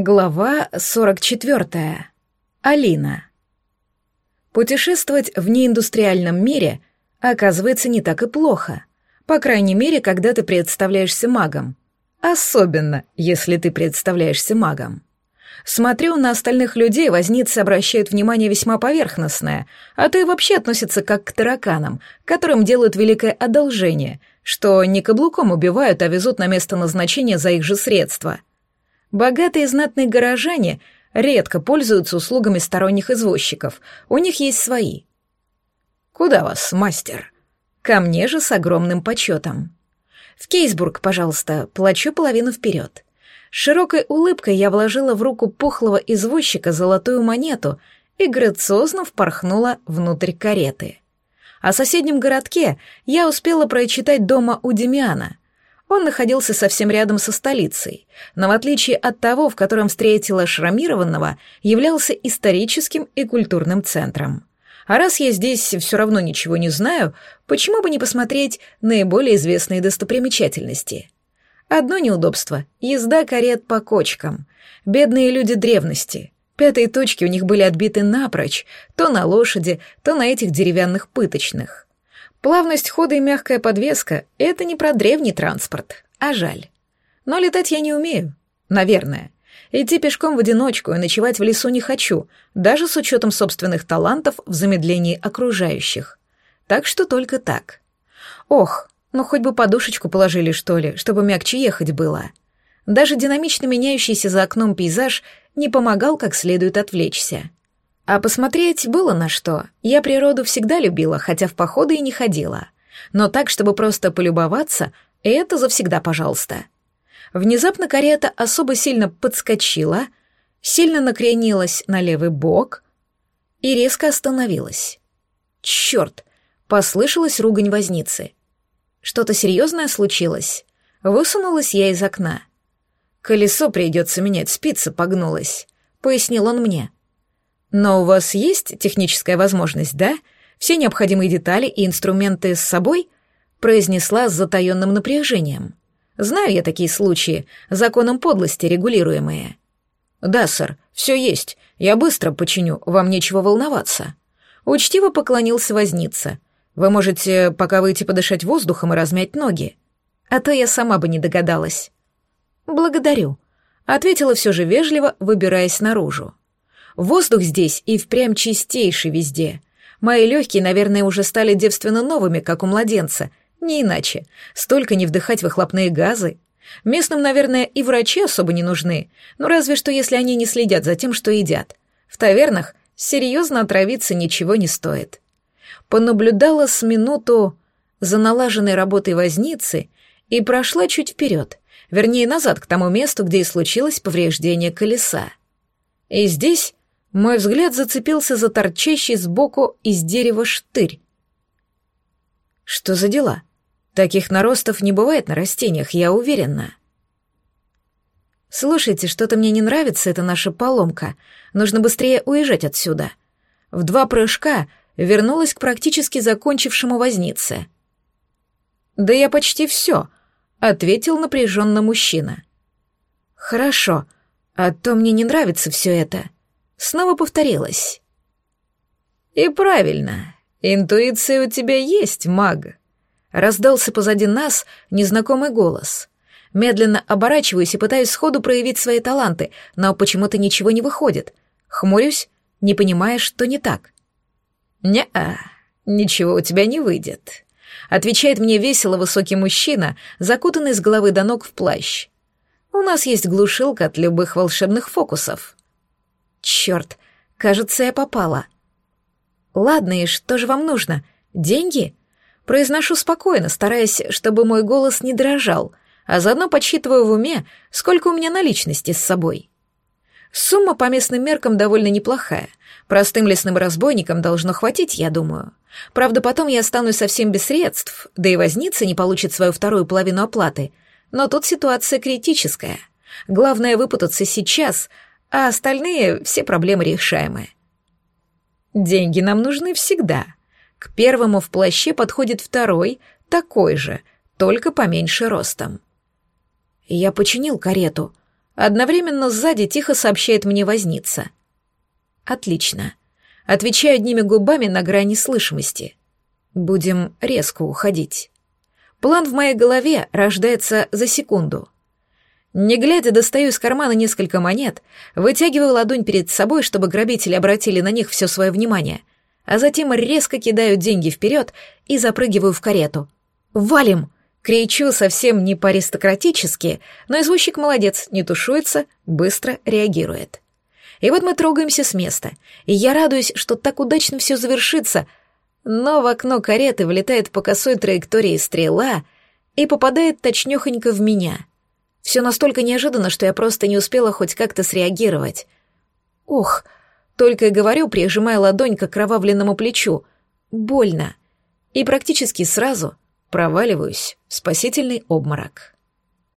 Глава 44. Алина. Путешествовать в неиндустриальном мире оказывается не так и плохо. По крайней мере, когда ты представляешься магом. Особенно, если ты представляешься магом. Смотрю на остальных людей, возницы обращают внимание весьма поверхностное, а то и вообще относятся как к тараканам, которым делают великое одолжение, что не каблуком убивают, а везут на место назначения за их же средства — Богатые знатные горожане редко пользуются услугами сторонних извозчиков, у них есть свои. «Куда вас, мастер?» «Ко мне же с огромным почетом». «В Кейсбург, пожалуйста, плачу половину вперед». широкой улыбкой я вложила в руку пухлого извозчика золотую монету и грациозно впорхнула внутрь кареты. О соседнем городке я успела прочитать дома у Демиана — он находился совсем рядом со столицей, но в отличие от того, в котором встретила шрамированного, являлся историческим и культурным центром. А раз я здесь все равно ничего не знаю, почему бы не посмотреть наиболее известные достопримечательности? Одно неудобство — езда карет по кочкам. Бедные люди древности. Пятые точки у них были отбиты напрочь, то на лошади, то на этих деревянных пыточных. Плавность хода и мягкая подвеска — это не про древний транспорт, а жаль. Но летать я не умею, наверное. Идти пешком в одиночку и ночевать в лесу не хочу, даже с учетом собственных талантов в замедлении окружающих. Так что только так. Ох, ну хоть бы подушечку положили, что ли, чтобы мягче ехать было. Даже динамично меняющийся за окном пейзаж не помогал как следует отвлечься. А посмотреть было на что. Я природу всегда любила, хотя в походы и не ходила. Но так, чтобы просто полюбоваться, это завсегда пожалуйста. Внезапно карета особо сильно подскочила, сильно накренилась на левый бок и резко остановилась. Черт! Послышалась ругань возницы. Что-то серьезное случилось? Высунулась я из окна. Колесо придется менять, спица погнулась, пояснил он мне. Но у вас есть техническая возможность, да? Все необходимые детали и инструменты с собой? произнесла с затаённым напряжением. Знаю я такие случаи, законом подлости регулируемые. Да, сэр, все есть. Я быстро починю, вам нечего волноваться. Учтиво поклонился возница. Вы можете пока выйти подышать воздухом и размять ноги. А то я сама бы не догадалась. Благодарю, ответила все же вежливо, выбираясь наружу. Воздух здесь и впрямь чистейший везде. Мои легкие, наверное, уже стали девственно новыми, как у младенца. Не иначе. Столько не вдыхать выхлопные газы. Местным, наверное, и врачи особо не нужны. Ну, разве что, если они не следят за тем, что едят. В тавернах серьезно отравиться ничего не стоит. Понаблюдала с минуту за налаженной работой возницы и прошла чуть вперед, вернее, назад к тому месту, где и случилось повреждение колеса. И здесь мой взгляд зацепился за торчащий сбоку из дерева штырь. Что за дела? Таких наростов не бывает на растениях, я уверена. Слушайте, что-то мне не нравится, это наша поломка. Нужно быстрее уезжать отсюда. В два прыжка вернулась к практически закончившему вознице. Да я почти все, ответил напряженно мужчина. Хорошо, а то мне не нравится все это снова повторилось. «И правильно, интуиция у тебя есть, маг», — раздался позади нас незнакомый голос. Медленно оборачиваюсь и пытаюсь сходу проявить свои таланты, но почему-то ничего не выходит. Хмурюсь, не понимая, что не так. «Не-а, ничего у тебя не выйдет», — отвечает мне весело высокий мужчина, закутанный с головы до ног в плащ. «У нас есть глушилка от любых волшебных фокусов». Черт, кажется, я попала. Ладно, и что же вам нужно? Деньги? Произношу спокойно, стараясь, чтобы мой голос не дрожал, а заодно подсчитываю в уме, сколько у меня наличности с собой. Сумма по местным меркам довольно неплохая. Простым лесным разбойникам должно хватить, я думаю. Правда, потом я останусь совсем без средств, да и возница не получит свою вторую половину оплаты. Но тут ситуация критическая. Главное выпутаться сейчас, а остальные все проблемы решаемые. Деньги нам нужны всегда. К первому в плаще подходит второй, такой же, только поменьше ростом. Я починил карету. Одновременно сзади тихо сообщает мне возница. Отлично. Отвечаю одними губами на грани слышимости. Будем резко уходить. План в моей голове рождается за секунду. Не глядя, достаю из кармана несколько монет, вытягиваю ладонь перед собой, чтобы грабители обратили на них все свое внимание, а затем резко кидаю деньги вперед и запрыгиваю в карету. «Валим!» Кричу совсем не по-аристократически, но извозчик молодец, не тушуется, быстро реагирует. И вот мы трогаемся с места, и я радуюсь, что так удачно все завершится, но в окно кареты влетает по косой траектории стрела и попадает точнёхонько в меня. Все настолько неожиданно, что я просто не успела хоть как-то среагировать. Ох, только и говорю, прижимая ладонь к окровавленному плечу. Больно. И практически сразу проваливаюсь в спасительный обморок.